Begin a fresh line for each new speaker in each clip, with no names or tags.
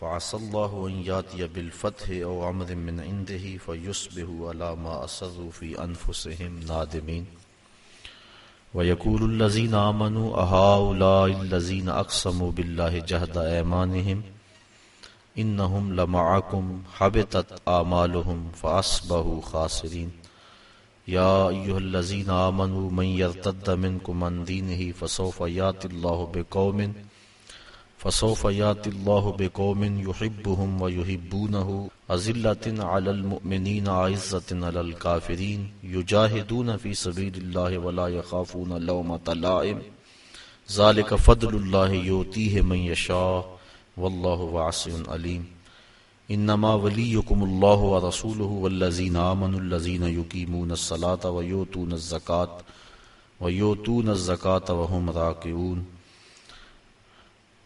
فعسى الله أن ياتي بالفتح أو أمر من عنده فيصبحوا على ما أسروا في أنفسهم نادمين. ويقول الذين آمنوا أهؤلاء الذين أقسموا بالله جهد أيمانهم إنهم لمعكم حبطت آمالهم فأصبحوا خاسرين. يا أيها الذين آمنوا من يرتد منكم عن دينه فسوف ياتي الله بقوم فسوف ياتي الله بقوم يحبهم ويحبونه أذلة على المؤمنين عزة على الكافرين يجاهدون في سبيل الله ولا يخافون لومة لائم. ذلك فضل الله يؤتيه من يشاء. والله واسع عليم. انما وليكم الله ورسوله والذين امنوا الذين يقيمون الصلاه ويؤتون الزكاه ويؤتون الزكاه وهم راكعون.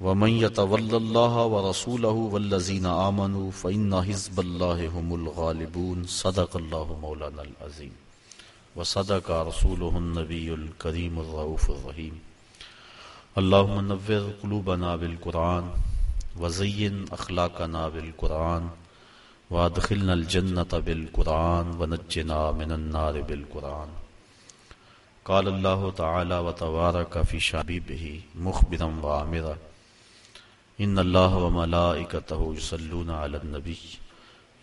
ومن يتول الله ورسوله والذين آمنوا فإن حزب الله هم الغالبون. صدق الله مولانا العظيم. وصدق رسوله النبي الكريم الرؤوف الرحيم. اللهم نور قلوبنا بالقرآن وزين أخلاقنا بالقرآن وادخلنا الجنة بالقرآن ونجنا من النار بالقرآن. قال الله تعالى وتبارك في شبيبه مخبرا وعامرا ان اللہ و ملائکتہ یصلون علی النبی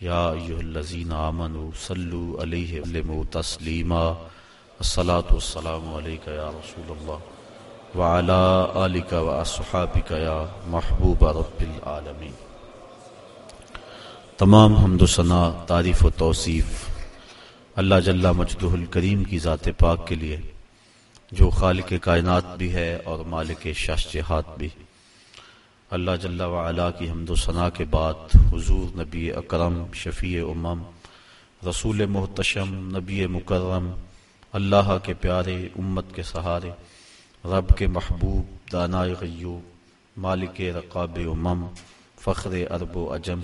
یا ایہا الذین آمنوا صلوا علیہ وسلموا تسلیما الصلاة والسلام علیکہ یا رسول اللہ وعلا آلک و اصحابک یا محبوب رب العالمین تمام حمد و ثنا تعریف و توصیف اللہ جل مجدہ الکریم کی ذات پاک کے لیے، جو خالق کائنات بھی ہے اور مالک شاشجہات بھی۔ ہے اللہ جل وعلا کی حمد و ثناء کے بعد حضور نبی اکرم، شفیع امم، رسول محتشم، نبی مکرم، اللہ کے پیارے امت کے سہارے، رب کے محبوب، دانائے غیوب، مالک رقاب امم، فخر ارب و اجم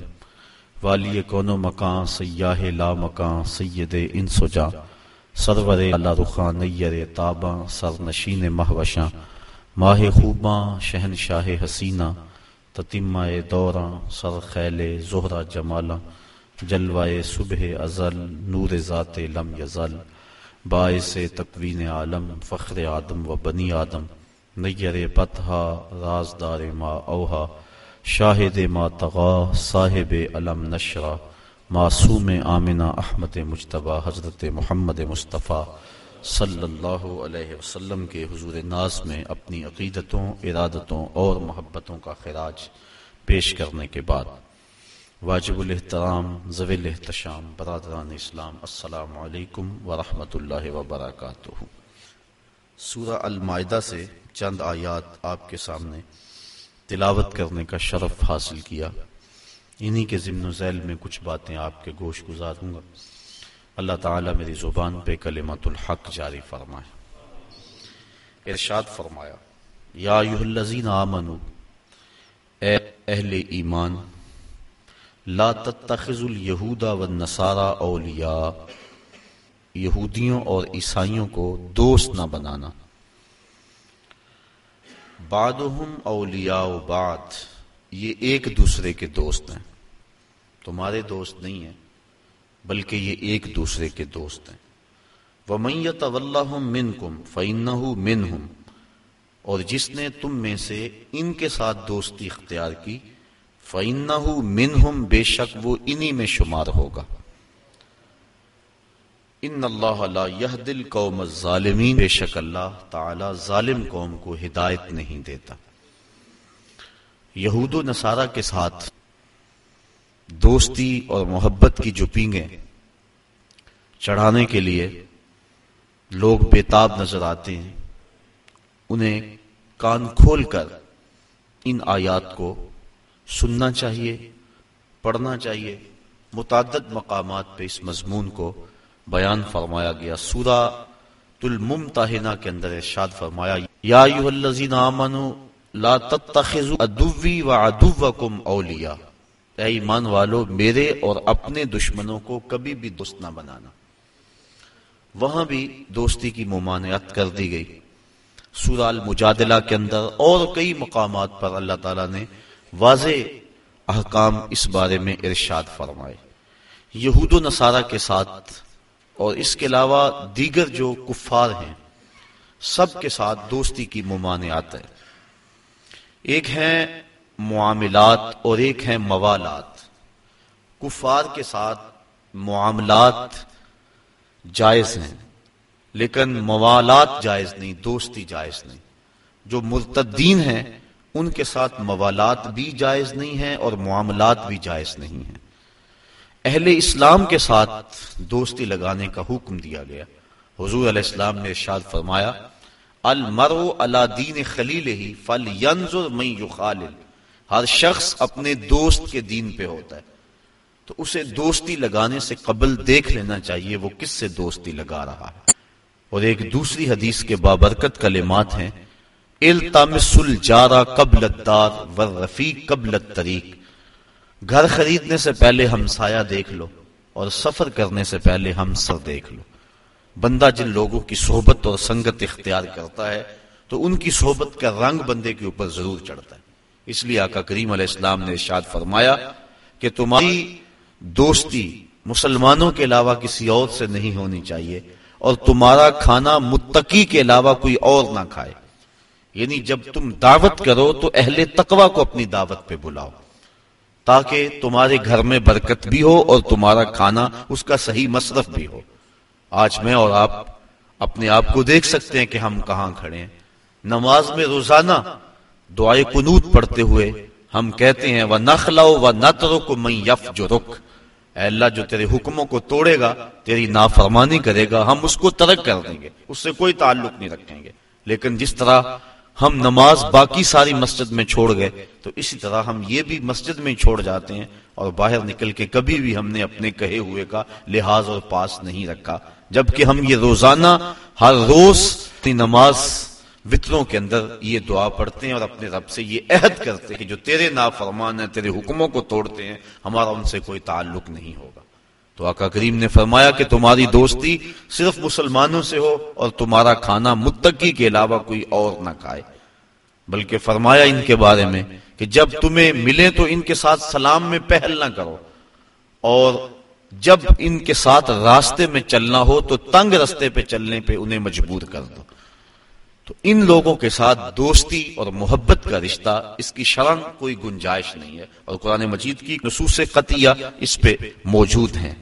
والی کون و مکان، سیاہ لا مکان، سید ان سجا سرور اللہ رخان نیر تاباں سر نشین مہوشاں، ماہ خوباں، شہنشاہ حسینہ تتیمہ دوراں سر خیل زہرہ جمالا جلوائے صبح ازل، نور ذات لم یزل، باعث تقوین عالم، فخر آدم و بنی آدم، نیر بطحا رازدار ما اوہا، شاہد ما تغا، صاحب علم نشرہ معصوم آمنہ احمد مجتبہ حضرت محمد مصطفیٰ صلی اللہ علیہ وسلم کے حضور ناز میں اپنی عقیدتوں، ارادتوں اور محبتوں کا خراج پیش کرنے کے بعد واجب الاحترام زویل احتشام برادران اسلام، السلام علیکم ورحمۃ اللہ وبرکاتہ۔ سورہ المائدہ سے چند آیات آپ کے سامنے تلاوت کرنے کا شرف حاصل کیا۔ انہی کے ضمن و ذیل میں کچھ باتیں آپ کے گوش گزاروں گا۔ اللہ تعالیٰ میری زبان پہ کلمت الحق جاری فرمائے۔ ارشاد فرمایا، یا الذین آمنو اے اہل ایمان، لا تتخذ الیہود والنصارى اولیاء، یہودیوں اور عیسائیوں کو دوست نہ بنانا۔ بعدهم اولیاء بعد، یہ ایک دوسرے کے دوست ہیں۔ تمہارے دوست نہیں ہیں۔ بلکہ یہ ایک دوسرے کے دوست ہیں۔ وہ میت اللہ من کم فعن من اور جس نے تم میں سے ان کے ساتھ دوستی اختیار کی فعن من بے شک وہ انہی میں شمار ہوگا۔ ان اللہ یہ دل قوم ظالمین بے شک اللہ تعالی ظالم قوم کو ہدایت نہیں دیتا۔ یہود و نصارہ کے ساتھ دوستی اور محبت کی جو پینگیں چڑھانے کے لیے لوگ بےتاب نظر آتے ہیں، انہیں کان کھول کر ان آیات کو سننا چاہیے، پڑھنا چاہیے۔ متعدد مقامات پہ اس مضمون کو بیان فرمایا گیا۔ سورہ الممتحنہ کے اندر ارشاد فرمایا، یا ایوہ الذین آمنوا لا تتخذوا عدوی و عدوکم اولیاء۔ اے ایمان والو، میرے اور اپنے دشمنوں کو کبھی بھی دوست نہ بنانا۔ وہاں بھی دوستی کی ممانعت کر دی گئی۔ سورہ المجادلہ کے اندر اور کئی مقامات پر اللہ تعالیٰ نے واضح احکام اس بارے میں ارشاد فرمائے۔ یہود و نصارہ کے ساتھ اور اس کے علاوہ دیگر جو کفار ہیں، سب کے ساتھ دوستی کی ممانعت ہے۔ ایک ہیں معاملات اور ایک ہیں موالات۔ کفار کے ساتھ معاملات جائز ہیں، لیکن موالات جائز نہیں، دوستی جائز نہیں۔ جو مرتدین ہیں، ان کے ساتھ موالات بھی جائز نہیں ہیں اور معاملات بھی جائز نہیں ہیں۔ اہل اسلام کے ساتھ دوستی لگانے کا حکم دیا گیا۔ حضور علیہ السلام نے ارشاد فرمایا المرو اللہ دین خلیل ہی فل من یخالل۔ ہر شخص اپنے دوست کے دین پہ ہوتا ہے۔ تو اسے دوستی لگانے سے قبل دیکھ لینا چاہیے وہ کس سے دوستی لگا رہا ہے۔ اور ایک دوسری حدیث کے بابرکت کلمات ہیں التمس الجارا قبل الدار والرفیق قبل الطریق گھر خریدنے سے پہلے ہم سایہ دیکھ لو اور سفر کرنے سے پہلے ہم سر دیکھ لو۔ بندہ جن لوگوں کی صحبت اور سنگت اختیار کرتا ہے، تو ان کی صحبت کا رنگ بندے کے اوپر ضرور چڑھتا ہے۔ اس لیے آقا کریم علیہ السلام نے ارشاد فرمایا کہ تمہاری دوستی مسلمانوں کے علاوہ کسی اور سے نہیں ہونی چاہیے اور تمہارا کھانا متقی کے علاوہ کوئی اور نہ کھائے۔ یعنی جب تم دعوت کرو تو اہل تقوی کو اپنی دعوت پہ بلاؤ تاکہ تمہارے گھر میں برکت بھی ہو اور تمہارا کھانا اس کا صحیح مصرف بھی ہو۔ آج میں اور آپ اپنے آپ کو دیکھ سکتے ہیں کہ ہم کہاں کھڑے ہیں۔ نماز میں روزانہ دعائے قنوت پڑھتے ہوئے ہم کہتے ہیں وہ نخلاؤ و نہ کو میں یف جو رک اے اللہ جو تیرے حکموں کو توڑے گا، تیری نافرمانی کرے گا، ہم اس کو ترک کر دیں گے، اس سے کوئی تعلق نہیں رکھیں گے۔ لیکن جس طرح ہم نماز باقی ساری مسجد میں چھوڑ گئے، تو اسی طرح ہم یہ بھی مسجد میں چھوڑ جاتے ہیں اور باہر نکل کے کبھی بھی ہم نے اپنے کہے ہوئے کا لحاظ اور پاس نہیں رکھا۔ جبکہ ہم یہ روزانہ ہر روز اپنی نماز وطروں کے اندر یہ دعا پڑھتے ہیں اور اپنے رب سے یہ عہد کرتے ہیں کہ جو تیرے نافرمان ہیں، تیرے حکموں کو توڑتے ہیں، ہمارا ان سے کوئی تعلق نہیں ہوگا۔ تو آقا کریم نے فرمایا کہ تمہاری دوستی صرف مسلمانوں سے ہو اور تمہارا کھانا متقی کے علاوہ کوئی اور نہ کھائے۔ بلکہ فرمایا ان کے بارے میں کہ جب تمہیں ملے تو ان کے ساتھ سلام میں پہل نہ کرو، اور جب ان کے ساتھ راستے میں چلنا ہو تو تنگ رستے پہ چلنے پہ انہیں مجبور کر دو۔ تو ان لوگوں کے ساتھ دوستی اور محبت کا رشتہ، اس کی شرم کوئی گنجائش نہیں ہے۔ اور قرآن مجید کی نصوص قطیہ اس پہ موجود ہیں۔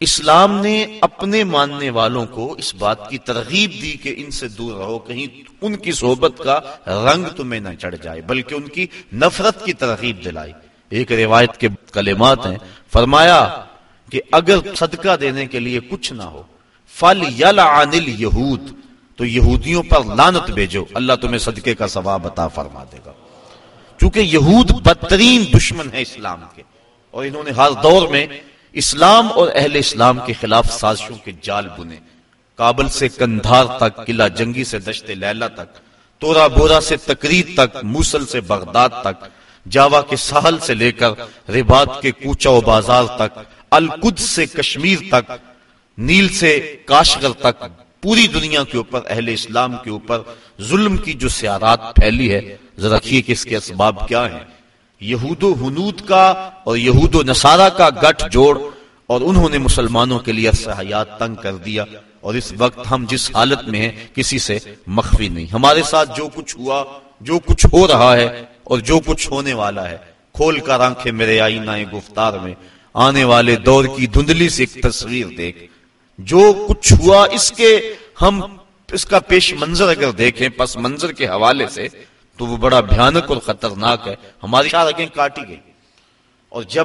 اسلام نے اپنے ماننے والوں کو اس بات کی ترغیب دی کہ ان سے دور رہو، کہیں ان کی صحبت کا رنگ تمہیں نہ چڑھ جائے، بلکہ ان کی نفرت کی ترغیب دلائی۔ ایک روایت کے کلمات ہیں، فرمایا کہ اگر صدقہ دینے کے لیے کچھ نہ ہو فل یل یہود تو یہودیوں پر لانت بھیجو، اللہ تمہیں صدقے کا ثواب عطا فرما دے گا۔ چونکہ یہود بدترین دشمن ہے اسلام کے، اور انہوں نے ہر دور میں اسلام اور اہل اسلام کے خلاف سازشوں کے جال بنے۔ کابل سے کندھار تک، قلعہ جنگی سے دشت لیلا تک، تورا بورا سے تقریر تک، موسل سے بغداد تک، جاوا کے ساحل سے لے کر ربات کے کوچا و بازار تک القد سے کشمیر تک، نیل سے کاشغر تک پوری دنیا کے اوپر، اہل اسلام کے اوپر ظلم کی جو سیارات پھیلی ہے، ذرا کہ اس کے اسباب کیا ہیں؟ یہود و حنود کا اور یہود و نصارہ کا گٹھ جوڑ اور انہوں نے مسلمانوں کے لیے حیات تنگ کر دیا اور اس وقت ہم جس حالت میں ہیں، کسی سے مخفی نہیں۔ ہمارے ساتھ جو کچھ ہوا، جو کچھ ہو رہا ہے اور جو کچھ ہونے والا ہے، کھول کر آنکھیں میرے آئینہ گفتار میں، آنے والے دور کی دھندلی سے ایک تصویر دیکھ۔ جو کچھ ہوا اس کے، ہم اس کا پیش منظر اگر دیکھیں، پس منظر کے حوالے سے، تو وہ بڑا بھیانک اور خطرناک ہے۔ ہماری آگیں کاٹی گئی اور جب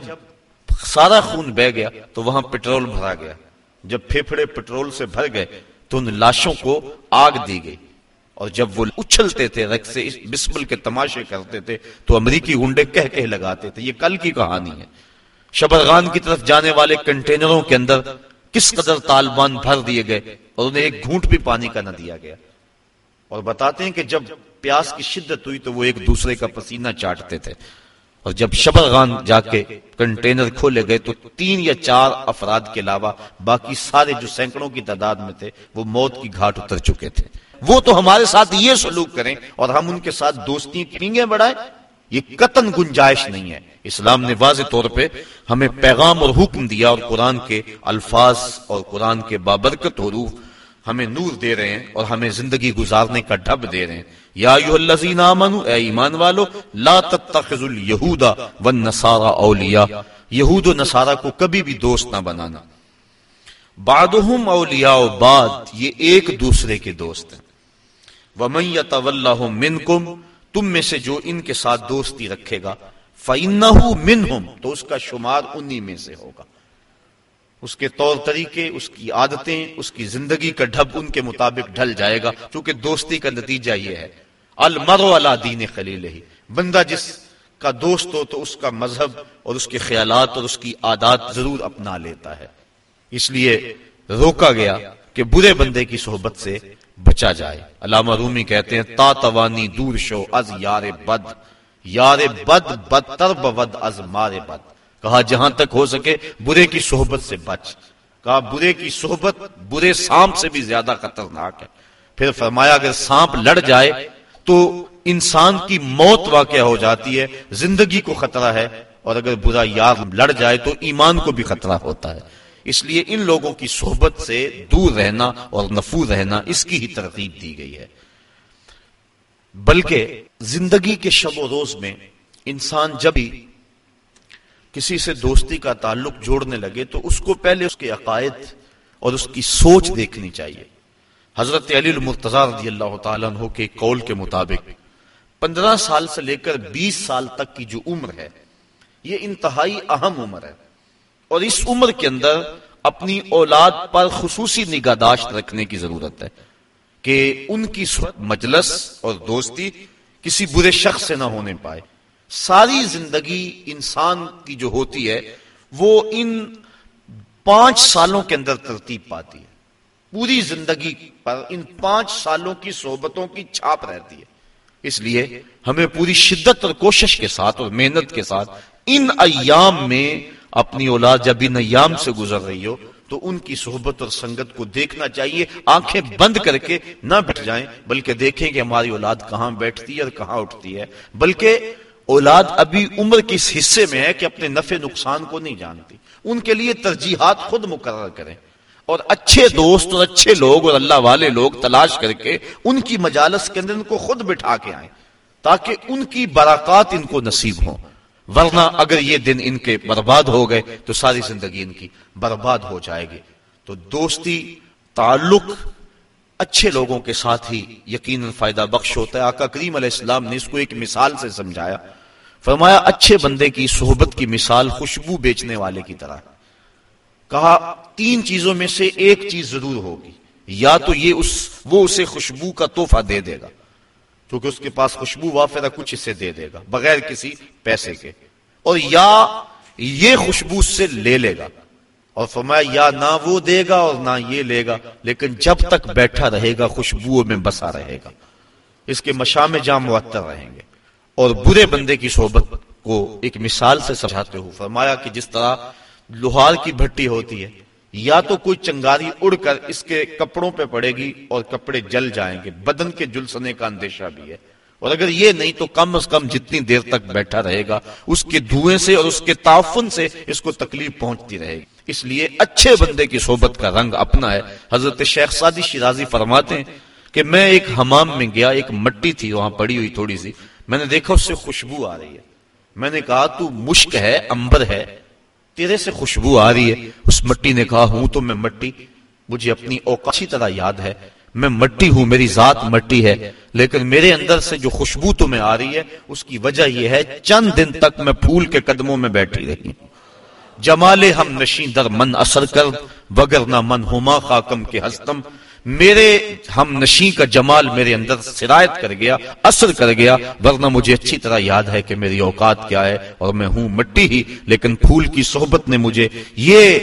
سارا خون بہ گیا، تو وہاں پٹرول بھرا گیا۔ جب پھیپھڑے پٹرول سے بھر گئے، تو ان لاشوں کو آگ دی گئی۔ اور جب وہ اچھلتے تھے رکھ سے بسمل کے تماشے کرتے تھے، تو امریکی گنڈے کہہ کہہ لگاتے تھے، یہ کل کی کہانی ہے۔ شبرغان کی طرف جانے والے کنٹینروں کے اندر کس قدر طالبان بھر دیے گئے اور انہیں ایک گھونٹ بھی پانی کا نہ دیا گیا۔ اور بتاتے ہیں کہ جب پیاس کی شدت ہوئی تو وہ ایک دوسرے کا پسینہ چاٹتے تھے۔ اور جب شبرغان جا کے کنٹینر کھولے گئے تو تین یا چار افراد کے علاوہ باقی سارے جو سینکڑوں کی تعداد میں تھے، وہ موت کی گھاٹ اتر چکے تھے۔ وہ تو ہمارے ساتھ یہ سلوک کریں اور ہم ان کے ساتھ دوستی پینگیں بڑھائیں۔ یہ قطن گنجائش نہیں ہے۔ اسلام نے واضح طور پہ ہمیں پیغام اور حکم دیا اور قرآن کے الفاظ اور قرآن کے بابرکت حروف ہمیں نور دے رہے ہیں اور ہمیں زندگی گزارنے کا ڈب دے رہے ہیں۔ یا آمنوا اے ایمان والو، لا تتخذوا اليہود والنصارى اولیاء۔ یہود و نصارہ کو کبھی بھی دوست نہ بنانا۔ بعضهم اولیاء بعد یہ ایک دوسرے کے دوست ہیں۔ ومن يتولهم منکم تم میں سے جو ان کے ساتھ دوستی رکھے گا، فَإِنَّهُ مِنْهُمْ، تو اس کا شمار انہی میں سے ہوگا۔ اس کے طور طریقے، اس کی عادتیں، اس کی زندگی کا ڈھب ان کے مطابق ڈھل جائے گا، چونکہ دوستی کا نتیجہ یہ ہے۔ المرو اللہ دین خلیل ہی بندہ جس کا دوست ہو تو اس کا مذہب اور اس کے خیالات اور اس کی عادات ضرور اپنا لیتا ہے۔ اس لیے روکا گیا کہ برے بندے کی صحبت سے بچا جائے۔ علامہ رومی کہتے ہیں، تا توانی دور شو از یار بد یار بد بدتر بود از مار بد۔ کہا، جہاں تک ہو سکے، برے کی صحبت سے بچ۔ کہا، برے کی صحبت برے سانپ سے بھی زیادہ خطرناک ہے۔ پھر فرمایا، اگر سانپ لڑ جائے تو انسان کی موت واقع ہو جاتی ہے، زندگی کو خطرہ ہے۔ اور اگر برا یار لڑ جائے تو ایمان کو بھی خطرہ ہوتا ہے۔ اس لیے ان لوگوں کی صحبت سے دور رہنا اور نفور رہنا اس کی ہی ترغیب دی گئی ہے۔ بلکہ زندگی کے شب و روز میں انسان جب ہی کسی سے دوستی کا تعلق جوڑنے لگے تو اس کو پہلے اس کے عقائد اور اس کی سوچ دیکھنی چاہیے۔ حضرت علی رضی اللہ تعالیٰ عنہ کے قول کے مطابق، پندرہ سال سے لے کر بیس سال تک کی جو عمر ہے، یہ انتہائی اہم عمر ہے۔ اور اس عمر کے اندر اپنی اولاد پر خصوصی نگہداشت رکھنے کی ضرورت ہے کہ ان کی مجلس اور دوستی کسی برے شخص سے نہ ہونے پائے۔ ساری زندگی انسان کی جو ہوتی ہے، وہ ان پانچ سالوں کے اندر ترتیب پاتی ہے۔ پوری زندگی پر ان پانچ سالوں کی صحبتوں کی چھاپ رہتی ہے۔ اس لیے ہمیں پوری شدت اور کوشش کے ساتھ اور محنت کے ساتھ ان ایام میں اپنی اولاد جب ان ایام سے گزر رہی ہو، تو ان کی صحبت اور سنگت کو دیکھنا چاہیے، آنکھیں بند کر کے نہ بیٹھ جائیں، بلکہ دیکھیں کہ ہماری اولاد کہاں بیٹھتی ہے اور کہاں اٹھتی ہے۔ بلکہ اولاد ابھی عمر کے اس حصے میں ہے کہ اپنے نفع نقصان کو نہیں جانتی۔ ان کے لیے ترجیحات خود مقرر کریں۔ اور اچھے دوست اور اچھے لوگ اور اللہ والے لوگ تلاش کر کے ان کی مجالس کے اندر ان کو خود بٹھا کے آئیں، تاکہ ان کی برکات ان کو نصیب ہوں۔ ورنہ اگر یہ دن ان کے برباد ہو گئے تو ساری زندگی ان کی برباد ہو جائے گی۔ تو دوستی، تعلق، اچھے لوگوں کے ساتھ ہی یقیناً فائدہ بخش ہوتا ہے۔ آقا کریم علیہ السلام نے اس کو ایک مثال سے سمجھایا۔ فرمایا، اچھے بندے کی صحبت کی مثال خوشبو بیچنے والے کی طرح۔ کہا، تین چیزوں میں سے ایک چیز ضرور ہوگی۔ یا تو یہ اس، وہ اسے خوشبو کا تحفہ دے دے گا۔ کیونکہ اس کے پاس خوشبو وافرہ کچھ اسے دے دے گا، بغیر کسی پیسے کے۔ اور یا یہ خوشبو سے لے لے گا۔ اور فرمایا، یا نہ وہ دے گا اور نہ یہ لے گا، لیکن جب تک بیٹھا رہے گا خوشبو میں بسا رہے گا۔ اس کے مشام جام معطر رہیں گے۔ اور برے بندے کی صحبت کو ایک مثال سے سمجھاتے ہو۔ فرمایا کہ جس طرح لوہار کی بھٹی ہوتی ہے یا تو کوئی چنگاری اڑ کر اس کے کپڑوں پہ پڑے گی اور کپڑے جل جائیں گے۔ بدن کے جلسنے کا اندیشہ بھی ہے۔ اور اگر یہ نہیں تو کم از کم جتنی دیر تک بیٹھا رہے گا، اس کے دھوئیں سے اور اس کے تعفن سے اس کو تکلیف پہنچتی رہے گی۔ اس لیے اچھے بندے کی صحبت کا رنگ اپنا ہے۔ حضرت شیخ سادی شیرازی فرماتے ہیں کہ میں ایک حمام میں گیا، ایک مٹی تھی، وہاں پڑی ہوئی تھوڑی سی۔ میں نے دیکھا اس سے خوشبو آ رہی ہے۔ میں نے کہا، تو مشک ہے، امبر ہے۔ تیرے سے خوشبو آ رہی ہے۔ اس مٹی نے کہا، ہوں تو میں مٹی۔ مجھے اپنی اوقات طرح یاد ہے۔ میں مٹی ہوں، میری ذات مٹی ہے۔ لیکن میرے اندر سے جو خوشبو تمہیں آ رہی ہے، اس کی وجہ یہ ہے، چند دن تک میں پھول کے قدموں میں بیٹھی رہی ہوں۔ جمالے ہم نشین در من اثر کر، وگر نہ من ہما خاکم کے ہستم۔ میرے ہم نشی کا جمال میرے اندر سرایت کر گیا، اثر کر گیا، ورنہ مجھے اچھی طرح یاد ہے کہ میری اوقات کیا ہے اور میں ہوں مٹی ہی، لیکن پھول کی صحبت نے مجھے یہ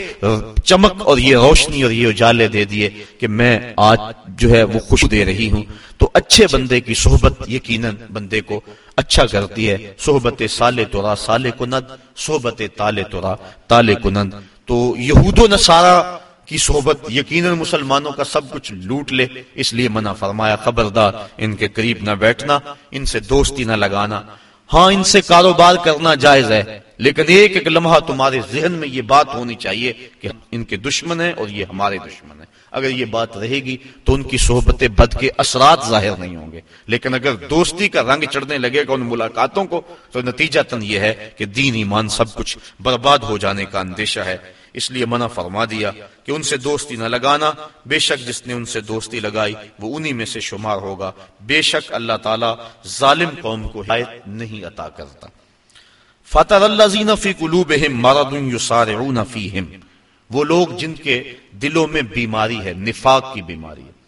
چمک اور یہ روشنی اور یہ اجالے دے دیے کہ میں آج جو ہے وہ خوش دے رہی ہوں۔ تو اچھے بندے کی صحبت یقیناً بندے کو اچھا کرتی ہے۔ صحبت سالے تو سالے کنند، صحبت تالے تو تالے کنند۔ تو یہود و نصارہ کی صحبت یقیناً مسلمانوں کا سب کچھ لوٹ لے، اس لیے منع فرمایا، خبردار، ان کے قریب نہ بیٹھنا، ان سے دوستی نہ لگانا۔ ہاں ان سے کاروبار کرنا جائز ہے، لیکن ایک ایک لمحہ تمہارے ذہن میں یہ بات ہونی چاہیے کہ ان کے دشمن ہیں اور یہ ہمارے دشمن ہیں۔ اگر یہ بات رہے گی تو ان کی صحبت بد کے اثرات ظاہر نہیں ہوں گے۔ لیکن اگر دوستی کا رنگ چڑھنے لگے گا ان ملاقاتوں کو، تو نتیجہ تن یہ ہے کہ دین ایمان سب کچھ برباد ہو جانے کا اندیشہ ہے۔ اس لیے منع فرما دیا کہ ان سے دوستی نہ لگانا۔ بے شک جس نے ان سے دوستی لگائی، وہ انہی میں سے شمار ہوگا۔ بے شک اللہ تعالی ظالم قوم کو ہدایت نہیں عطا کرتا۔ فتح اللہ فی قلوبہم مرض یسارعون فیہم وہ لوگ جن کے دلوں میں بیماری ہے، نفاق کی بیماری ہے۔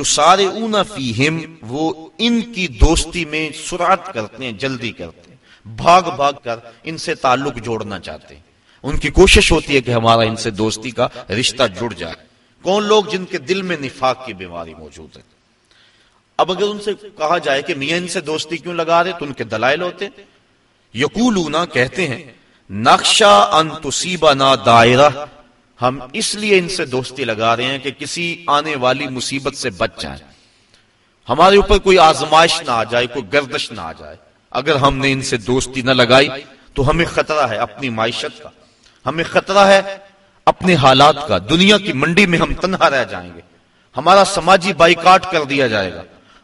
یسارعون فیہم وہ ان کی دوستی میں سرعت کرتے ہیں، جلدی کرتے ہیں۔ بھاگ بھاگ کر ان سے تعلق جوڑنا چاہتے ہیں۔ ان کی کوشش ہوتی ہے کہ ہمارا ان سے دوستی کا رشتہ جڑ جائے۔ کون لوگ جن کے دل میں نفاق کی بیماری موجود ہے؟ اب اگر ان سے کہا جائے کہ میاں ان سے دوستی کیوں لگا رہے تو ان کے دلائل ہوتے۔ یقولونا کہتے ہیں نقشہ ان تصیبہ نہ دائرہ۔ ہم اس لیے ان سے دوستی لگا رہے ہیں کہ کسی آنے والی مصیبت سے بچ جائیں۔ ہمارے اوپر کوئی آزمائش نہ آ جائے، کوئی گردش نہ آ جائے۔ اگر ہم نے ان سے دوستی نہ لگائی تو ہمیں خطرہ ہے اپنی معیشت کا۔ ہمیں خطرہ ہے اپنے حالات کا، دنیا کی منڈی میں ہم تنہا رہ جائیں گے۔ ہمارا سماجی بائیکاٹ کر دیا جائے گا۔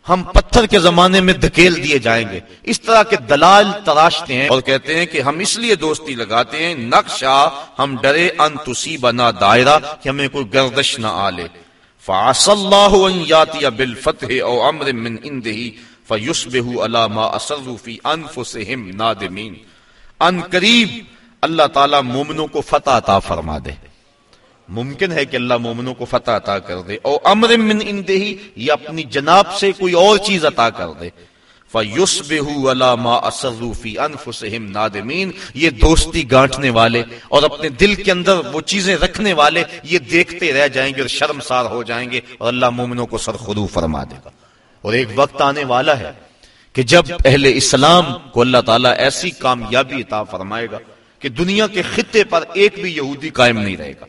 ہم پتھر کے زمانے میں دھکیل دیے جائیں گے۔ اس طرح کے دلال تراشتے ہیں اور کہتے ہیں کہ ہم اس لیے دوستی لگاتے ہیں، نقشہ، ہم ڈرے، ان تسی بنا دائرہ کہ ہمیں کوئی گردش نہ آلے۔ فعص اللہ ان یاتی بالفتح او امر من اندہی فیسبہو علا ما اصروا فی انفسہم نادمین ان قریب اللہ تعالیٰ مومنوں کو فتح عطا فرما دے۔ ممکن ہے کہ اللہ مومنوں کو فتح عطا کر دے اور امر من اندہی، یا اپنی جناب سے کوئی اور چیز عطا کر دے۔ فَيُسْبِهُ عَلَى مَا أَسَرُّ فِي أَنفُسِهِمْ نادمین یہ دوستی گانٹنے والے اور اپنے دل کے اندر وہ چیزیں رکھنے والے، یہ دیکھتے رہ جائیں گے اور شرمسار ہو جائیں گے اور اللہ مومنوں کو سرخدو فرما دے گا۔ اور ایک وقت آنے والا ہے کہ جب اہل اسلام کو اللہ تعالیٰ ایسی کامیابی عطا فرمائے گا کہ دنیا کے خطے پر ایک بھی یہودی قائم نہیں رہے گا۔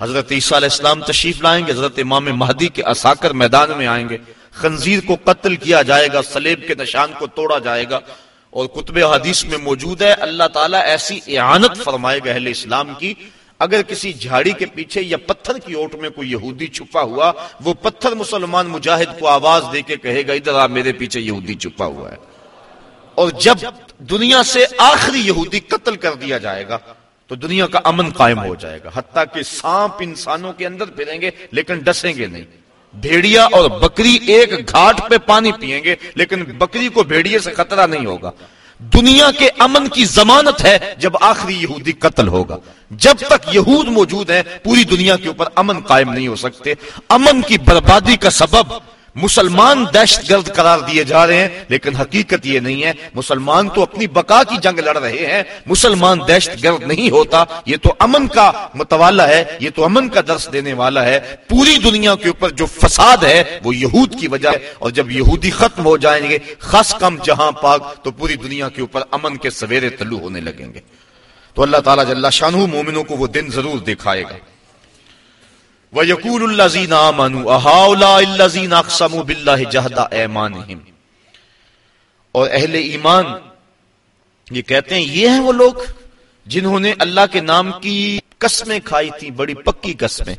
حضرت عیسیٰ علیہ السلام تشریف لائیں گے، حضرت امام مہدی کے اساکر میدان میں آئیں گے۔ خنزیر کو قتل کیا جائے گا، سلیب کے نشان کو توڑا جائے گا۔ اور کتب حدیث میں موجود ہے، اللہ تعالیٰ ایسی اعانت فرمائے گا اہل اسلام کی، اگر کسی جھاڑی کے پیچھے یا پتھر کی اوٹ میں کوئی یہودی چھپا ہوا، وہ پتھر مسلمان مجاہد کو آواز دے کے کہے گا، ادھر آ میرے پیچھے یہودی چھپا ہوا ہے۔ اور جب دنیا سے آخری یہودی قتل کر دیا جائے گا، تو دنیا کا امن قائم ہو جائے گا۔ حتیٰ کہ سانپ انسانوں کے اندر پھریں گے، لیکن ڈسیں گے نہیں۔ بھیڑیا اور بکری ایک گھاٹ پہ پانی پیئیں گے، لیکن بکری کو بھیڑیے سے خطرہ نہیں ہوگا۔ دنیا کے امن کی ضمانت ہے جب آخری یہودی قتل ہوگا۔ جب تک یہود موجود ہیں، پوری دنیا کے اوپر امن قائم نہیں ہو سکتے۔ امن کی بربادی کا سبب مسلمان دہشت گرد قرار دیے جا رہے ہیں، لیکن حقیقت یہ نہیں ہے، مسلمان تو اپنی بقا کی جنگ لڑ رہے ہیں۔ مسلمان دہشت گرد نہیں ہوتا، یہ تو امن کا متوالا ہے، یہ تو امن کا درس دینے والا ہے۔ پوری دنیا کے اوپر جو فساد ہے، وہ یہود کی وجہ ہے۔ اور جب یہودی ختم ہو جائیں گے، خاص کم جہاں پاک، تو پوری دنیا کے اوپر امن کے سویرے تلو ہونے لگیں گے۔ تو اللہ تعالیٰ جل شاہ مومنوں کو وہ دن ضرور دکھائے گا۔ وَيَقُولُ الَّذِينَ آمَنُوا، أَهَؤُلَاءِ الَّذِينَ أَقْسَمُوا بِاللَّهِ جَهْدَ أَيْمَانِهِمْ؟ اور اہل ایمان یہ کہتے ہیں، یہ ہیں وہ لوگ جنہوں نے اللہ کے نام کی قسمیں کھائی تھی، بڑی پکی قسمیں۔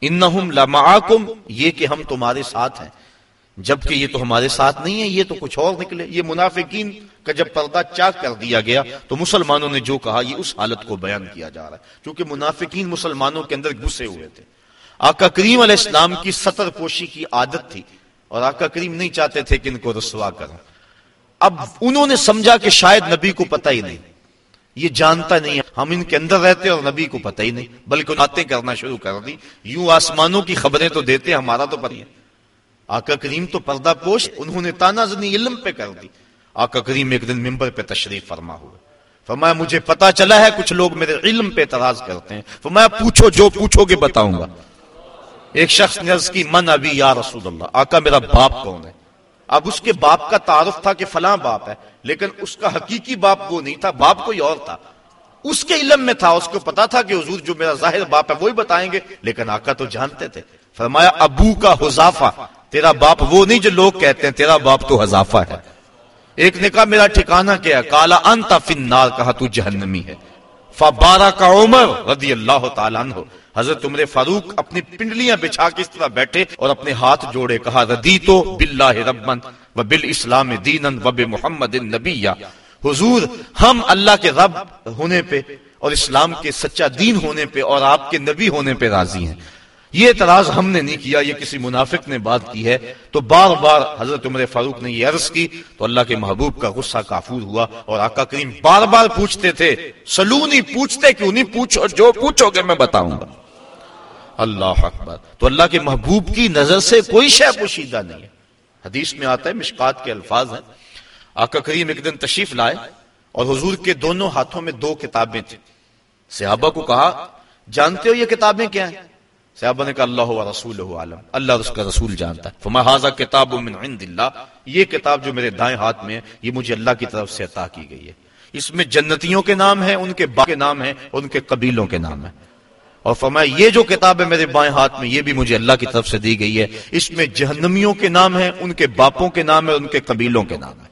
انہم لمعاکم یہ کہ ہم تمہارے ساتھ ہیں۔ جبکہ یہ تو ہمارے ساتھ نہیں ہے یہ تو کچھ اور نکلے۔ یہ منافقین کا جب پردہ چاک کر دیا گیا، تو مسلمانوں نے جو کہا، یہ اس حالت کو بیان کیا جا رہا ہے۔ کیونکہ منافقین مسلمانوں کے اندر گھسے ہوئے تھے۔ آقا کریم علیہ السلام کی سطر پوشی کی عادت تھی اور آقا کریم نہیں چاہتے تھے کہ ان کو رسوا کروں۔ اب انہوں نے سمجھا کہ شاید نبی کو پتہ ہی نہیں۔ یہ جانتا نہیں ہے۔ ہم ان کے اندر رہتے اور نبی کو پتہ ہی نہیں۔ بلکہ باتیں کرنا شروع کر دی۔ یوں آسمانوں کی خبریں تو دیتے، ہمارا تو پتہ آقا کریم تو پردہ پوش، انہوں نے تانا زنی علم پہ کر دی۔ آقا کریم ایک دن ممبر پہ تشریف فرما ہوئے۔ فرمایا، مجھے پتا چلا ہے کچھ لوگ میرے علم پہ اعتراض کرتے ہیں۔ فرمایا، پوچھو جو پوچھو گے بتاؤں گا۔ ایک شخص نے عرض کی، من ابھی یا رسول اللہ؟ آقا، میرا باپ کون ہے؟ اب اس کے باپ کا تعارف تھا کہ فلاں باپ ہے، لیکن اس کا حقیقی باپ وہ نہیں تھا، باپ کوئی اور تھا۔ اس کے علم میں تھا، اس کو پتا تھا کہ حضور جو میرا ظاہر باپ ہے، وہی بتائیں گے۔ لیکن آقا تو جانتے تھے۔ فرمایا، ابو کا حضافہ تیرا باپ وہ نہیں جو لوگ کہتے ہیں، تیرا باپ تو حضافہ ہے۔ ایک نے کہا، میرا ٹھکانہ کیا کالا انتا فنار کہا، تو جہنمی ہے۔ فبارہ کا عمر رضی اللہ تعالیٰ عنہ۔ حضرت عمر فاروق اپنی پنڈلیاں بچھا کے اس طرح بیٹھے اور اپنے ہاتھ جوڑے کہا ردی تو بلّہ ربن و بالاسلام دینن و محمد نبیہ حضور، ہم اللہ کے رب ہونے پہ اور اسلام کے سچا دین ہونے پہ اور آپ کے نبی ہونے پہ راضی ہیں۔ یہ اعتراض ہم نے نہیں کیا، یہ کسی منافق نے بات کی ہے۔ تو بار بار حضرت عمر فاروق نے یہ عرض کی، تو اللہ کے محبوب کا غصہ کافور ہوا اور آقا کریم بار بار پوچھتے تھے، سلونی پوچھتے کیوں نہیں؟ پوچھو جو پوچھو گے میں بتاؤں گا۔ اللہ اکبر۔ تو اللہ کے محبوب کی نظر سے کوئی شے پوشیدہ نہیں ہے۔ حدیث میں آتا ہے مشکات کے الفاظ ہیں۔ آقا کریم ایک دن تشریف لائے اور حضور کے دونوں ہاتھوں میں دو کتابیں تھیں۔ صحابہ کو کہا، جانتے ہو یہ کتابیں کیا ہیں؟ صحابہ نے کہا اللہ و رسول عالم، اللہ اور اس کا رسول جانتا ہے۔ فما حاضہ کتاب من عند اللہ یہ کتاب جو میرے دائیں ہاتھ میں ہے، یہ مجھے اللہ کی طرف سے عطا کی گئی ہے۔ اس میں جنتیوں کے نام ہیں، ان کے با کے نام ہیں، ان کے قبیلوں کے نام ہیں۔ اور فرمایا، یہ جو کتاب ہے میرے بائیں ہاتھ میں، یہ بھی مجھے اللہ کی طرف سے دی گئی ہے۔ اس میں جہنمیوں کے نام ہیں، ان کے باپوں کے نام ہے ان کے قبیلوں کے نام ہے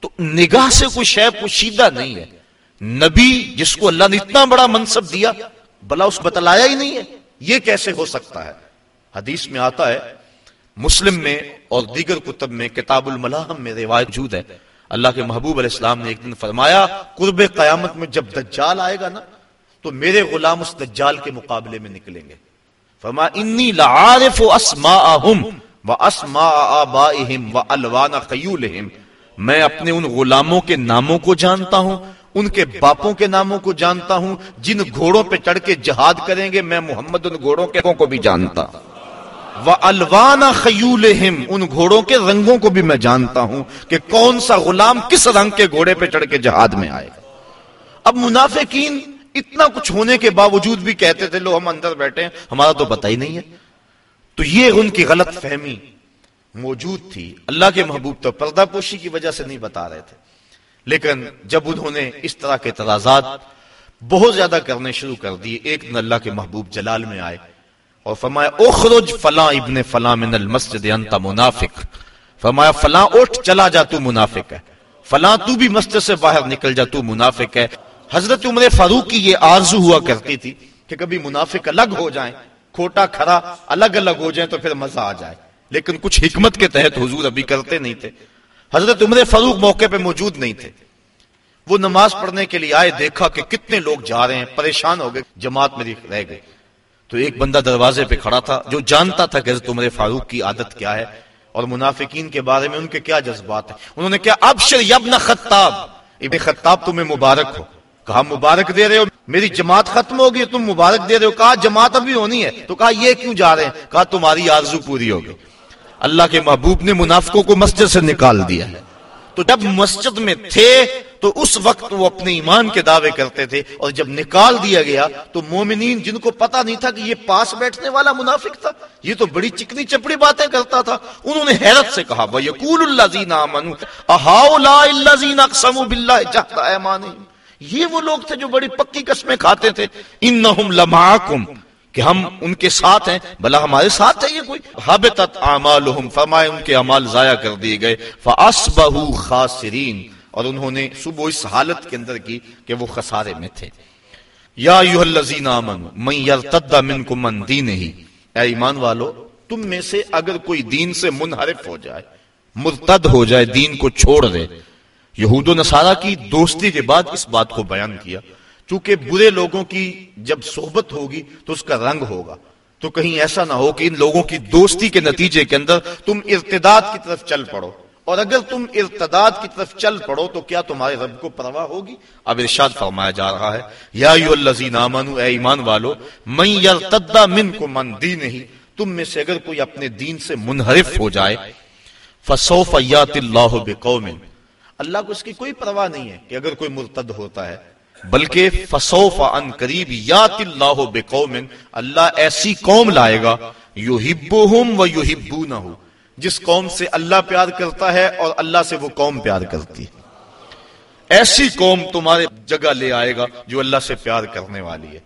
تو نگاہ سے کوئی شے پوشیدہ نہیں ہے۔ نبی جس کو اللہ نے اتنا بڑا منصب دیا بلا اس بتلایا ہی نہیں ہے۔ یہ کیسے ہو سکتا ہے؟ حدیث میں آتا ہے، مسلم میں اور دیگر کتب میں کتاب الملاحم میں روایت موجود ہے۔ اللہ کے محبوب علیہ السلام نے ایک دن فرمایا، قرب قیامت میں جب دجال آئے گا نا، تو میرے غلام اس دجال کے مقابلے میں نکلیں گے۔ فرما انی لعارف اسماءہم و اسماء آبائہم و الوان قیولہم میں اپنے ان غلاموں کے ناموں کو جانتا ہوں ان کے باپوں کے ناموں کو جانتا ہوں، جن گھوڑوں پہ چڑھ کے جہاد کریں گے، میں محمد ان گھوڑوں کے کو بھی جانتا۔ وہ الوان خیول ان گھوڑوں کے رنگوں کو بھی میں جانتا ہوں کہ کون سا غلام کس رنگ کے گھوڑے پہ چڑھ کے جہاد میں آئے۔ گا اب منافقین اتنا کچھ ہونے کے باوجود بھی کہتے تھے، لو ہم اندر بیٹھے ہیں، ہمارا تو پتہ ہی نہیں ہے۔ تو یہ ان کی غلط فہمی موجود تھی، اللہ کے محبوب تو پردہ پوشی کی وجہ سے نہیں بتا رہے تھے۔ لیکن جب انہوں نے اس طرح کے تضازات بہت زیادہ کرنے شروع کر دیے، ایک دن اللہ کے محبوب جلال میں آئے اور فرمایا، اخرج فلاں ابن فلاں من المسجد، انت منافق۔ فرمایا، فلاں اٹھ چلا جا، تو منافق ہے۔ فلاں تو بھی مسجد سے باہر نکل جا، تو منافق ہے۔ حضرت عمر فاروق کی یہ آرزو ہوا کرتی تھی کہ کبھی منافق الگ ہو جائیں، کھوٹا کھرا الگ الگ ہو جائیں تو پھر مزہ آ جائے۔ لیکن کچھ حکمت کے تحت حضور ابھی کرتے نہیں تھے۔ حضرت عمر فاروق موقع پہ موجود نہیں تھے۔ وہ نماز پڑھنے کے لیے آئے، دیکھا کہ کتنے لوگ جا رہے ہیں، پریشان ہو گئے، جماعت میری رہ گئی تو ایک بندہ دروازے پہ کھڑا تھا، جو جانتا تھا کہ حضرت عمر فاروق کی عادت کیا ہے اور منافقین کے بارے میں ان کے کیا جذبات ہیں۔ انہوں نے کیا ابشر یبن خطاب۔ ابن خطاب تمہیں مبارک ہو۔ کہا، مبارک دے رہے ہو۔ میری جماعت ختم ہوگی، تم مبارک دے رہے ہو۔ کہا، جماعت ابھی ہونی ہے۔ تو کہا، یہ کیوں جا رہے ہیں؟ کہا، تمہاری آرزو پوری ہوگی۔ اللہ کے محبوب نے منافقوں کو مسجد سے نکال دیا. ہے تو جب مسجد میں تھے، تو اس وقت وہ اپنے ایمان کے دعوے کرتے تھے اور جب نکال دیا گیا، تو مومنین جن کو پتا نہیں تھا کہ یہ پاس بیٹھنے والا منافق تھا، یہ تو بڑی چکنی چپڑی باتیں کرتا تھا، انہوں نے حیرت سے کہا، وَيَقُولُ الَّذِينَ آمَنُوا أَهَاؤُلَاءِ الَّذِينَ أَقْسَمُوا بِاللَّهِ جَهْدَ أَيْمَانِهِمْ؟ یہ وہ لوگ تھے جو بڑی پکی قسمیں کھاتے تھے انہم لمعاکم کہ ہم ان کے ساتھ ہیں بلا ہمارے ساتھ ہے یہ کوئی؟ حبتت اعمالہم فرمائے ان کے اعمال ضائع کر دیے گئے۔ فاسبہو خاسرین اور انہوں نے صبح اس حالت کے اندر کی کہ وہ خسارے میں تھے۔ یا ایوہ الذین آمنوا، من یرتد منکم من دینہی۔ اے ایمان والو، تم میں سے اگر کوئی دین سے منحرف ہو جائے، مرتد ہو جائے، دین کو چھوڑ دے۔ یہود و نصارہ کی دوستی کے بعد اس بات کو بیان کیا۔ چونکہ برے لوگوں کی جب صحبت ہوگی تو اس کا رنگ ہوگا۔ تو کہیں ایسا نہ ہو کہ ان لوگوں کی دوستی کے نتیجے کے اندر تم ارتداد کی طرف چل پڑو۔
اور اگر تم ارتداد کی طرف چل پڑو تو کیا تمہارے رب کو پرواہ ہوگی؟ اب ارشاد فرمایا جا رہا ہے، یا الذین آمنو، اے ایمان والو، من یرتد منکم من دینہی تم میں سے اگر کوئی اپنے دین سے منحرف ہو جائے، فسوف یات اللہ بقوم۔ اللہ کو اس کی کوئی پرواہ نہیں ہے کہ اگر کوئی مرتد ہوتا ہے۔ بلکہ فسوف ان قریب یات اللہ بقوم، اللہ ایسی قوم لائے گا یحبہم و یحبونہو جس قوم سے اللہ پیار کرتا ہے اور اللہ سے وہ قوم پیار کرتی ہے۔ ایسی قوم تمہارے جگہ لے آئے گا جو اللہ سے پیار کرنے والی ہے۔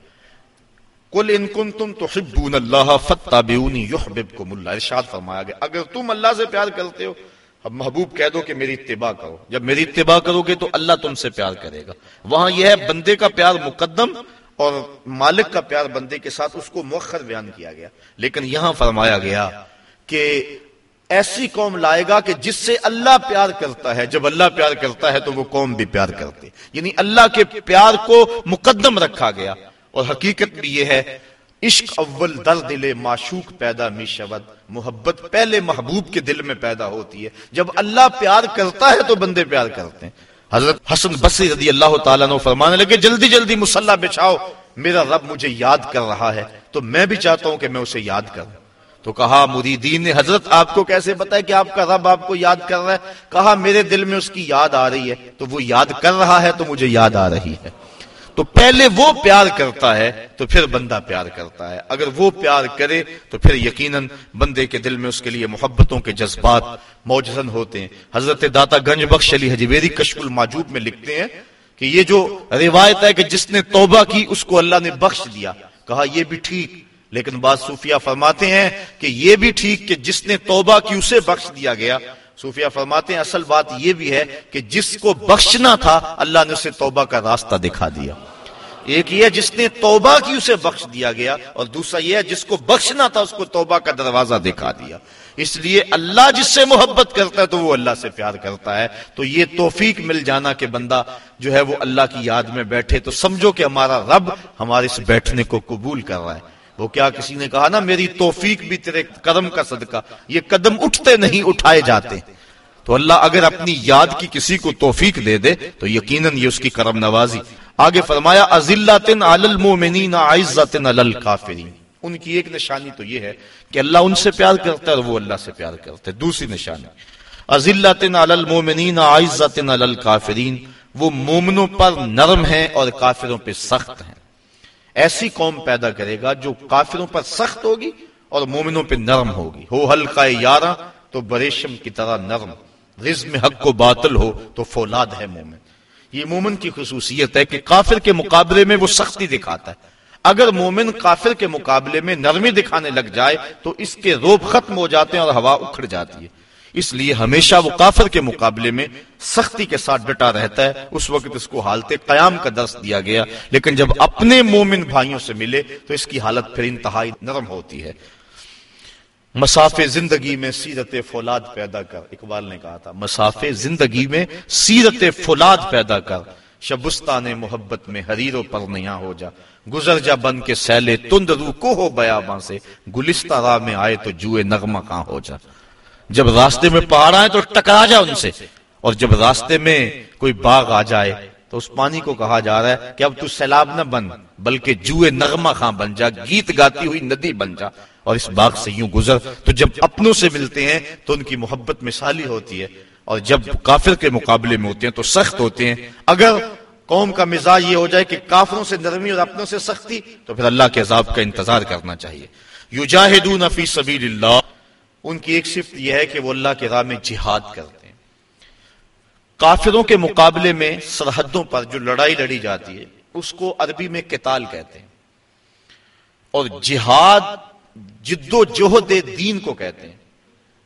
کل ان کن تم تو اللہ فتح اللہ ارشاد فرمایا گیا، اگر تم اللہ سے پیار کرتے ہو اب محبوب کہہ دو کہ میری اتباع کرو۔ جب میری اتباع کرو گے تو اللہ تم سے پیار کرے گا۔ وہاں یہ ہے بندے کا پیار مقدم اور مالک کا پیار بندے کے ساتھ اس کو مؤخر بیان کیا گیا۔ لیکن یہاں فرمایا گیا کہ ایسی قوم لائے گا کہ جس سے اللہ پیار کرتا ہے، جب اللہ پیار کرتا ہے تو وہ قوم بھی پیار کرتے۔ یعنی اللہ کے پیار کو مقدم رکھا گیا۔ اور حقیقت بھی یہ ہے عشق اول در دل معشوق پیدا می شود. محبت پہلے محبوب کے دل میں پیدا ہوتی ہے. جب اللہ پیار کرتا ہے تو بندے پیار کرتے ہیں. حضرت حسن بصری رضی اللہ تعالیٰ نے فرمانے لگے، جلدی جلدی مسلح بچھاؤ، میرا رب مجھے یاد کر رہا ہے، تو میں بھی چاہتا ہوں کہ میں اسے یاد کروں تو کہا، مریدین نے حضرت آپ کو کیسے پتا ہے کہ آپ کا رب آپ کو یاد کر رہا ہے؟ کہا، میرے دل میں اس کی یاد آ رہی ہے، تو وہ یاد کر رہا ہے تو مجھے یاد آ رہی ہے۔ تو پہلے وہ پیار کرتا ہے تو پھر بندہ پیار کرتا ہے۔ اگر وہ پیار کرے تو پھر یقیناً بندے کے دل میں اس کے لیے محبتوں کے جذبات موجزن ہوتے ہیں۔ حضرت داتا گنج بخش علی حجویری کشف الماجوب میں لکھتے ہیں کہ یہ جو روایت ہے کہ جس نے توبہ کی اس کو اللہ نے بخش دیا۔ کہا، یہ بھی ٹھیک۔ لیکن بعض صوفیہ فرماتے ہیں کہ یہ بھی ٹھیک کہ جس نے توبہ کی اسے بخش دیا گیا۔ صوفیہ فرماتے ہیں، اصل بات یہ بھی ہے کہ جس کو بخشنا تھا، اللہ نے اسے توبہ کا راستہ دکھا دیا۔ ایک یہ جس نے توبہ کی اسے بخش دیا گیا، اور دوسرا یہ ہے، جس کو بخشنا تھا، اس کو توبہ کا دروازہ دکھا دیا۔ اس لیے اللہ جس سے محبت کرتا ہے، تو وہ اللہ سے پیار کرتا ہے۔ تو یہ توفیق مل جانا کہ بندہ جو ہے، وہ اللہ کی یاد میں بیٹھے۔ تو سمجھو کہ ہمارا رب ہمارے اس بیٹھنے کو قبول کر رہا ہے۔ وہ کیا کسی نے کہا نا میری توفیق بھی تیرے قدم کا صدقہ، یہ قدم اٹھتے نہیں، اٹھائے جاتے۔ تو اللہ اگر اپنی یاد کی کسی کو توفیق دے دے، تو یقیناً یہ اس کی کرم نوازی۔ آگے فرمایا ان کی ایک نشانی تو یہ ہے کہ اللہ ان سے پیار کرتا ہے اور وہ اللہ سے پیار کرتا ہے۔ دوسری نشانی الکافرین۔ وہ مومنوں پر نرم ہیں اور کافروں پہ سخت ہیں۔ ایسی قوم پیدا کرے گا جو کافروں پر سخت ہوگی اور مومنوں پہ نرم ہوگی۔ ہو ہلکا یارہ، تو بریشم کی طرح نرم۔ رزم حق کو باطل ہو تو فولاد ہے مومن۔ یہ مومن کی خصوصیت ہے کہ کافر کے مقابلے میں وہ سختی دکھاتا ہے۔ اگر مومن کافر کے مقابلے میں نرمی دکھانے لگ جائے تو اس کے روب ختم ہو جاتے ہیں اور ہوا اکھڑ جاتی ہے۔ اس لیے ہمیشہ وہ کافر کے مقابلے میں سختی کے ساتھ ڈٹا رہتا ہے۔ اس وقت اس کو حالت قیام کا درس دیا گیا۔ لیکن جب اپنے مومن بھائیوں سے ملے تو اس کی حالت پھر انتہائی نرم ہوتی ہے۔ مسافے زندگی میں سیرت فولاد پیدا کر۔ اقبال نے کہا تھا مسافے زندگی میں سیرت فولاد پیدا کر۔ شبستان محبت میں حریر و پر نیا ہو جا۔ گزر جا بن کے سیلے تند رو کو ہو بیاباں سے۔ گلستہ راہ میں آئے تو جوئے نغمہ کہاں ہو جا۔ جب راستے میں پہاڑ آئے تو ٹکرا جا ان سے۔ اور جب راستے میں کوئی باغ آ جائے تو اس پانی کو کہا جا رہا ہے کہ اب تو سیلاب نہ بن، بلکہ جوئے نغمہ خاں بن جا، گیت گاتی ہوئی ندی بن جا۔ اور اس باغ سے یوں گزر تو جب اپنوں سے ملتے ہیں تو ان کی محبت مثالی ہوتی ہے۔ اور جب کافر کے مقابلے میں ہوتے ہیں تو سخت ہوتے ہیں۔ اگر قوم کا مزاج یہ ہو جائے کہ کافروں سے نرمی اور اپنوں سے سختی تو پھر اللہ کے عذاب کا انتظار کرنا چاہیے۔ یجاہدون فی سبیل اللہ۔ ان کی ایک صفت یہ ہے کہ وہ اللہ کے راہ میں جہاد کرتے ہیں۔ کافروں کے مقابلے میں سرحدوں پر جو لڑائی لڑی جاتی ہے، اس کو عربی میں کتال کہتے ہیں۔ اور جہاد جد و جہد دین کو کہتے ہیں۔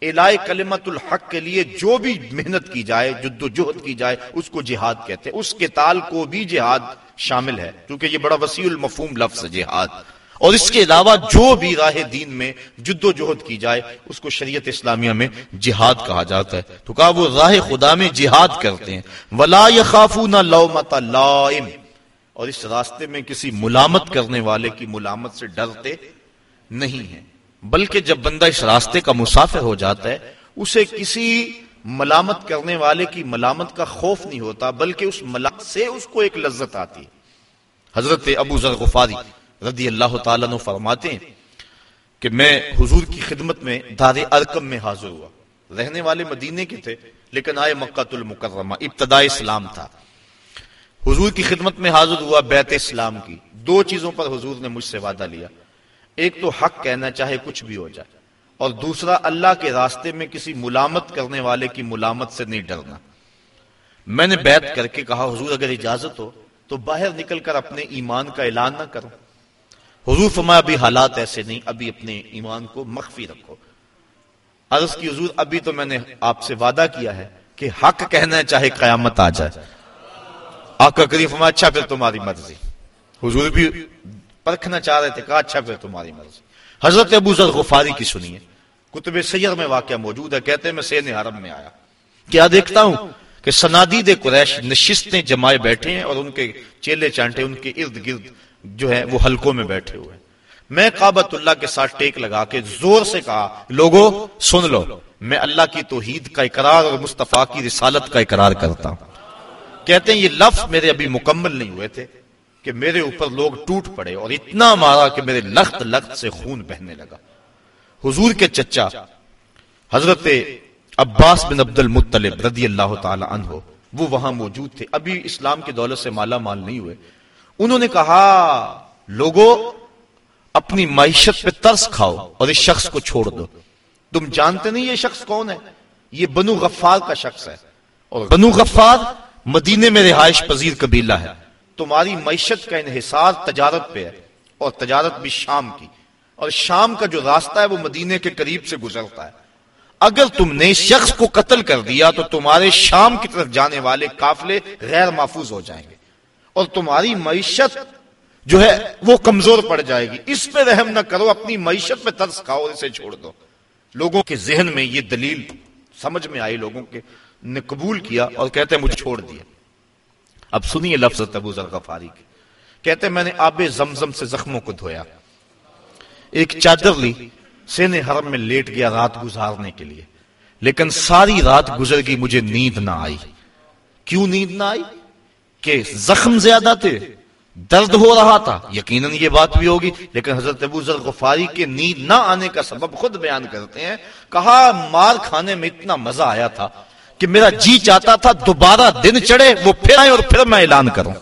الائے کلمت الحق کے لیے جو بھی محنت کی جائے، جد و جہد کی جائے، اس کو جہاد کہتے ہیں۔ اس کتال کو بھی جہاد شامل ہے کیونکہ یہ بڑا وسیع المفہوم لفظ جہاد۔ اور اس کے علاوہ جو بھی راہ دین میں جد و جہد کی جائے، اس کو شریعت اسلامیہ میں جہاد کہا جاتا ہے۔ تو کہا وہ راہ خدا میں جہاد کرتے ہیں۔ ولا يخافون لومۃ لائم۔ اور اس راستے میں کسی ملامت کرنے والے کی ملامت سے ڈرتے نہیں ہیں۔ بلکہ جب بندہ اس راستے کا مسافر ہو جاتا ہے، اسے کسی ملامت کرنے والے کی ملامت کا خوف نہیں ہوتا، بلکہ اس ملامت سے اس کو ایک لذت آتی ہے۔ حضرت ابو ذر غفاری رضی اللہ تعالیٰ نے فرماتے ہیں کہ میں حضور کی خدمت میں دار ارکم میں حاضر ہوا۔ رہنے والے مدینے کے تھے، لیکن آئے مکہ المکرمہ ابتدا اسلام تھا۔ حضور کی خدمت میں حاضر ہوا بیت اسلام کی۔ دو چیزوں پر حضور نے مجھ سے وعدہ لیا۔ ایک تو حق کہنا، چاہے کچھ بھی ہو جائے۔ اور دوسرا، اللہ کے راستے میں کسی ملامت کرنے والے کی ملامت سے نہیں ڈرنا۔ میں نے بیت کر کے کہا، حضور اگر اجازت ہو تو باہر نکل کر اپنے ایمان کا اعلان نہ کرو حضور فرمایا ابھی حالات ایسے نہیں، ابھی اپنے ایمان کو مخفی رکھو۔ عرض کی حضور، ابھی تو میں نے آپ سے وعدہ کیا ہے کہ حق کہنا ہے چاہے قیامت آ جائے۔ آقا کریم فرمایا اچھا پھر تمہاری مرضی۔ حضور بھی پرکھنا چاہ رہے تھے، کہا اچھا پھر تمہاری مرضی۔ حضرت ابو ذر غفاری کی سنیے، کتب سیر میں واقعہ موجود ہے، کہتے ہیں میں سین حرم میں آیا۔ کیا دیکھتا ہوں کہ سنادید قریش نشستیں جمائے بیٹھے ہیں اور ان کے چیلے چانٹے، ان کے ارد گرد جو ہے وہ حلقوں میں بیٹھے ہوئے میں کابت اللہ کے ساتھ ٹیک لگا کے زور سے کہا لوگوں سن لو، میں اللہ کی توحید کا اقرار اور مصطفیٰ کی رسالت کا اقرار کرتا ہوں۔ کہتے ہیں، یہ لفظ میرے ابھی مکمل نہیں ہوئے تھے کہ میرے اوپر لوگ ٹوٹ پڑے اور اتنا مارا کہ میرے لخت لخت سے خون بہنے لگا۔ حضور کے چچا، حضرت عباس بن عبد المطلب رضی اللہ تعالی عنہ، وہ وہاں موجود تھے۔ ابھی اسلام کی دولت سے مالا مال نہیں ہوئے۔ انہوں نے کہا لوگوں اپنی معیشت پہ ترس کھاؤ اور اس شخص کو چھوڑ دو۔ تم جانتے نہیں یہ شخص کون ہے؟ یہ بنو غفار کا شخص ہے۔ اور بنو غفار مدینے میں رہائش پذیر قبیلہ ہے۔ تمہاری معیشت کا انحصار تجارت پہ ہے اور تجارت بھی شام کی۔ اور شام کا جو راستہ ہے وہ مدینے کے قریب سے گزرتا ہے۔ اگر تم نے شخص کو قتل کر دیا تو تمہارے شام کی طرف جانے والے قافلے غیر محفوظ ہو جائیں گے۔ اور تمہاری معیشت جو ہے وہ کمزور پڑ جائے گی۔ اس پہ رحم نہ کرو، اپنی معیشت پہ ترس کھاؤ، اسے چھوڑ دو۔ لوگوں کے ذہن میں یہ دلیل سمجھ میں آئی، لوگوں کے نے قبول کیا اور کہتے ہیں مجھے چھوڑ دیا اب سنیے لفظ ابو ذر غفاری کے کہتے ہیں، میں نے آب زمزم سے زخموں کو دھویا۔ ایک چادر لی سین حرم میں لیٹ گیا رات گزارنے کے لیے۔ لیکن ساری رات گزر گئی، مجھے نیند نہ آئی۔ کیوں نیند نہ آئی؟ کہ زخم زیادہ تھے، درد ہو رہا تھا۔ یقیناً یہ بات بھی ہوگی۔ لیکن حضرت ابو ذر غفاری کے نیند نہ آنے کا سبب خود بیان کرتے ہیں۔ کہا، مار کھانے میں اتنا مزہ آیا تھا کہ میرا جی چاہتا تھا دوبارہ دن چڑھے، وہ پھر آئے اور پھر میں اعلان کروں۔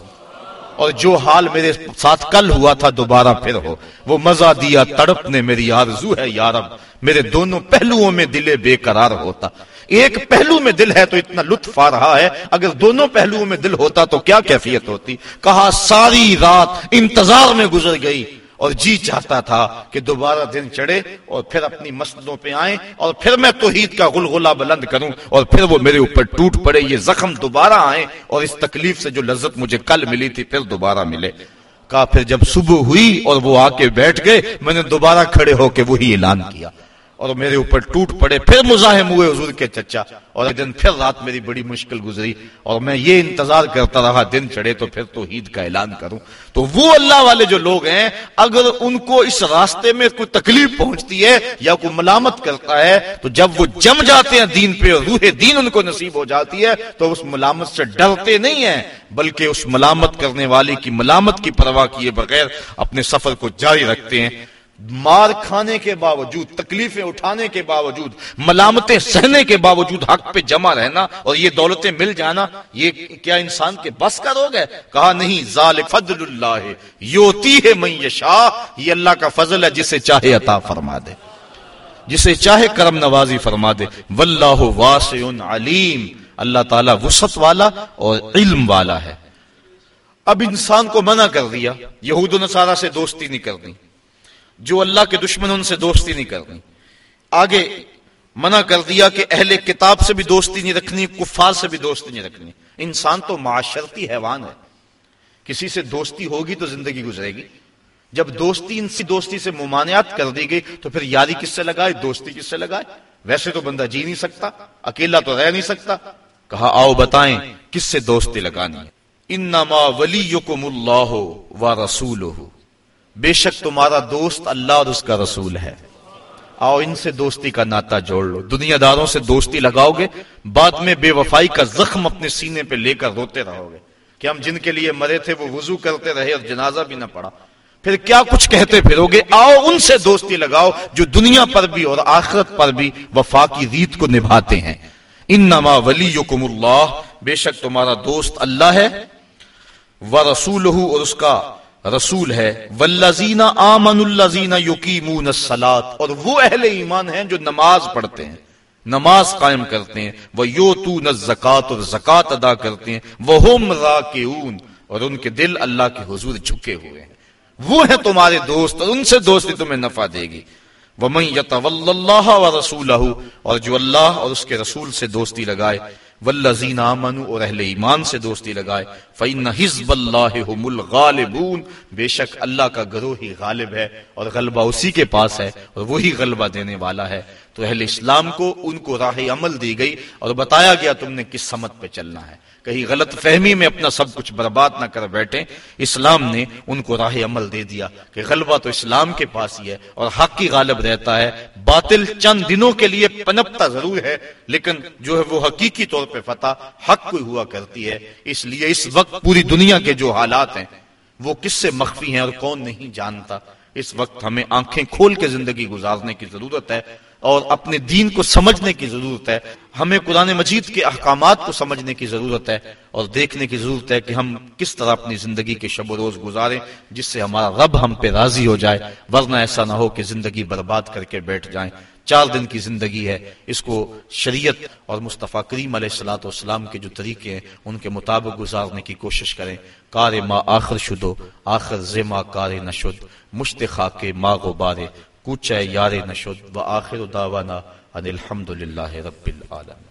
اور جو حال میرے ساتھ کل ہوا تھا، دوبارہ پھر ہو۔ وہ مزہ دیا تڑپ نے میری آرزو ہے یارب میرے دونوں پہلوؤں میں دلے بے قرار ہوتا۔ ایک پہلو میں دل ہے تو اتنا لطف آ رہا ہے، اگر دونوں پہلوؤں میں دل ہوتا تو کیا کیفیت ہوتی؟ کہا، ساری رات انتظار میں گزر گئی اور جی چاہتا تھا کہ دوبارہ دن چڑھے اور پھر اپنی مسجدوں پہ آئیں اور پھر میں توحید کا غلغلہ بلند کروں اور پھر وہ میرے اوپر ٹوٹ پڑے، یہ زخم دوبارہ آئیں اور اس تکلیف سے جو لذت مجھے کل ملی تھی پھر دوبارہ ملے۔ کہا، پھر جب صبح ہوئی اور وہ آ کے بیٹھ گئے، میں نے دوبارہ کھڑے ہو کے وہی اعلان کیا۔ اور میرے اوپر ٹوٹ پڑے، پھر مزاحم ہوئے حضور کے چچا، اور ایک دن پھر رات میری بڑی مشکل گزری، اور میں یہ انتظار کرتا رہا، دن چڑھے تو پھر تو عید کا اعلان کروں۔ تو وہ اللہ والے جو لوگ ہیں، اگر ان کو اس راستے میں کوئی تکلیف پہنچتی ہے یا کوئی ملامت کرتا ہے، تو جب وہ جم جاتے ہیں دین پہ اور روح دین ان کو نصیب ہو جاتی ہے، تو اس ملامت سے ڈرتے نہیں ہیں، بلکہ اس ملامت کرنے والے کی ملامت کی پرواہ کیے بغیر اپنے سفر کو جاری رکھتے ہیں۔ مار کھانے کے باوجود، تکلیفیں اٹھانے کے باوجود، ملامتیں سہنے کے باوجود حق پہ جمع رہنا اور یہ دولتیں مل جانا، یہ کیا انسان کے بس کا روگ ہے؟ کہا نہیں، ذالک فضل اللہ، یوتی ہے من یشا یہ اللہ کا فضل ہے جسے چاہے عطا فرما دے، جسے چاہے کرم نوازی فرما دے۔ واللہ واسع علیم، اللہ تعالی وسط والا اور علم والا ہے۔ اب انسان کو منع کر دیا، یہود و نصارہ سے دوستی نہیں کرنی۔ جو اللہ کے دشمن ان سے دوستی نہیں کرنی آگے منع کر دیا کہ اہل کتاب سے بھی دوستی نہیں رکھنی، کفار سے بھی دوستی نہیں رکھنی۔ انسان تو معاشرتی حیوان ہے۔ کسی سے دوستی ہوگی تو زندگی گزرے گی۔ جب دوستی، ان سی دوستی سے ممانعت کر دی گئی تو پھر یاری کس سے لگائے دوستی کس سے لگائے ویسے تو بندہ جی نہیں سکتا، اکیلا تو رہ نہیں سکتا۔ کہا، آؤ بتائیں کس سے دوستی لگانی ہے؟ انما ولیکم اللہ و رسول بے شک تمہارا دوست اللہ اور اس کا رسول ہے۔ آؤ ان سے دوستی کا ناتا جوڑ لو۔ دنیا داروں سے دوستی لگاؤ گے۔ بعد میں بے وفائی کا زخم اپنے سینے پہ لے کر روتے رہو گے۔ کہ ہم جن کے لیے مرے تھے وہ وضو کرتے رہے اور جنازہ بھی نہ پڑا۔ پھر کیا کچھ کہتے پھرو گے؟ آؤ ان سے دوستی لگاؤ جو دنیا پر بھی اور آخرت پر بھی وفا کی ریت کو نبھاتے ہیں۔ انما ولیکم اللہ۔ بے شک تمہارا دوست اللہ ہے۔ و رسول اور اس کا رسول ہے، والذین آمن الذین یقیمون الصلاۃ اور وہ اہل ایمان ہیں جو نماز پڑھتے ہیں، نماز قائم کرتے ہیں وہ یو تو زکات اور زکات ادا کرتے ہیں وہ ہم راکعون اور ان کے دل اللہ کے حضور جھکے ہوئے ہیں۔ وہ ہیں تمہارے دوست، اور ان سے دوستی تمہیں نفع دے گی۔ ومن يتول الله ورسوله، اور جو اللہ اور اس کے رسول سے دوستی لگائے، والذین آمنوا، اور اہل ایمان سے دوستی لگائے فإن حزب اللہ هم الغالبون بے شک اللہ کا گروہ ہی غالب ہے اور غلبہ اسی کے پاس ہے اور وہی غلبہ دینے والا ہے۔ تو اہل اسلام کو ان کو راہ عمل دی گئی اور بتایا گیا تم نے کس سمت پہ چلنا ہے۔ کہیں غلط فہمی میں اپنا سب کچھ برباد نہ کر بیٹھے اسلام نے ان کو راہ عمل دے دیا کہ غلبہ تو اسلام کے پاس ہی ہے اور حق کی غالب رہتا ہے۔ باطل چند دنوں کے لیے پنپتا ضرور ہے، لیکن جو ہے وہ حقیقی طور پہ فتح حق کوئی ہوا کرتی ہے۔ اس لیے اس وقت پوری دنیا کے جو حالات ہیں، وہ کس سے مخفی ہیں اور کون نہیں جانتا۔ اس وقت ہمیں آنکھیں کھول کے زندگی گزارنے کی ضرورت ہے اور اپنے دین کو سمجھنے کی ضرورت ہے۔ ہمیں قرآن مجید کے احکامات کو سمجھنے کی ضرورت ہے اور دیکھنے کی ضرورت ہے کہ ہم کس طرح اپنی زندگی کے شب و روز گزاریں، جس سے ہمارا رب ہم پہ راضی ہو جائے، ورنہ ایسا نہ ہو کہ زندگی برباد کر کے بیٹھ جائیں۔ چار دن کی زندگی ہے۔ اس کو شریعت اور مصطفیٰ کریم علیہ السلاۃ والسلام کے جو طریقے ہیں، ان کے مطابق گزارنے کی کوشش کریں۔ کار ما آخر شدو آخر زما کار نشد مشت خاک ما غبارے کوچہ یار نشد و آخر داوانا ان الحمد للہ رب العالمین۔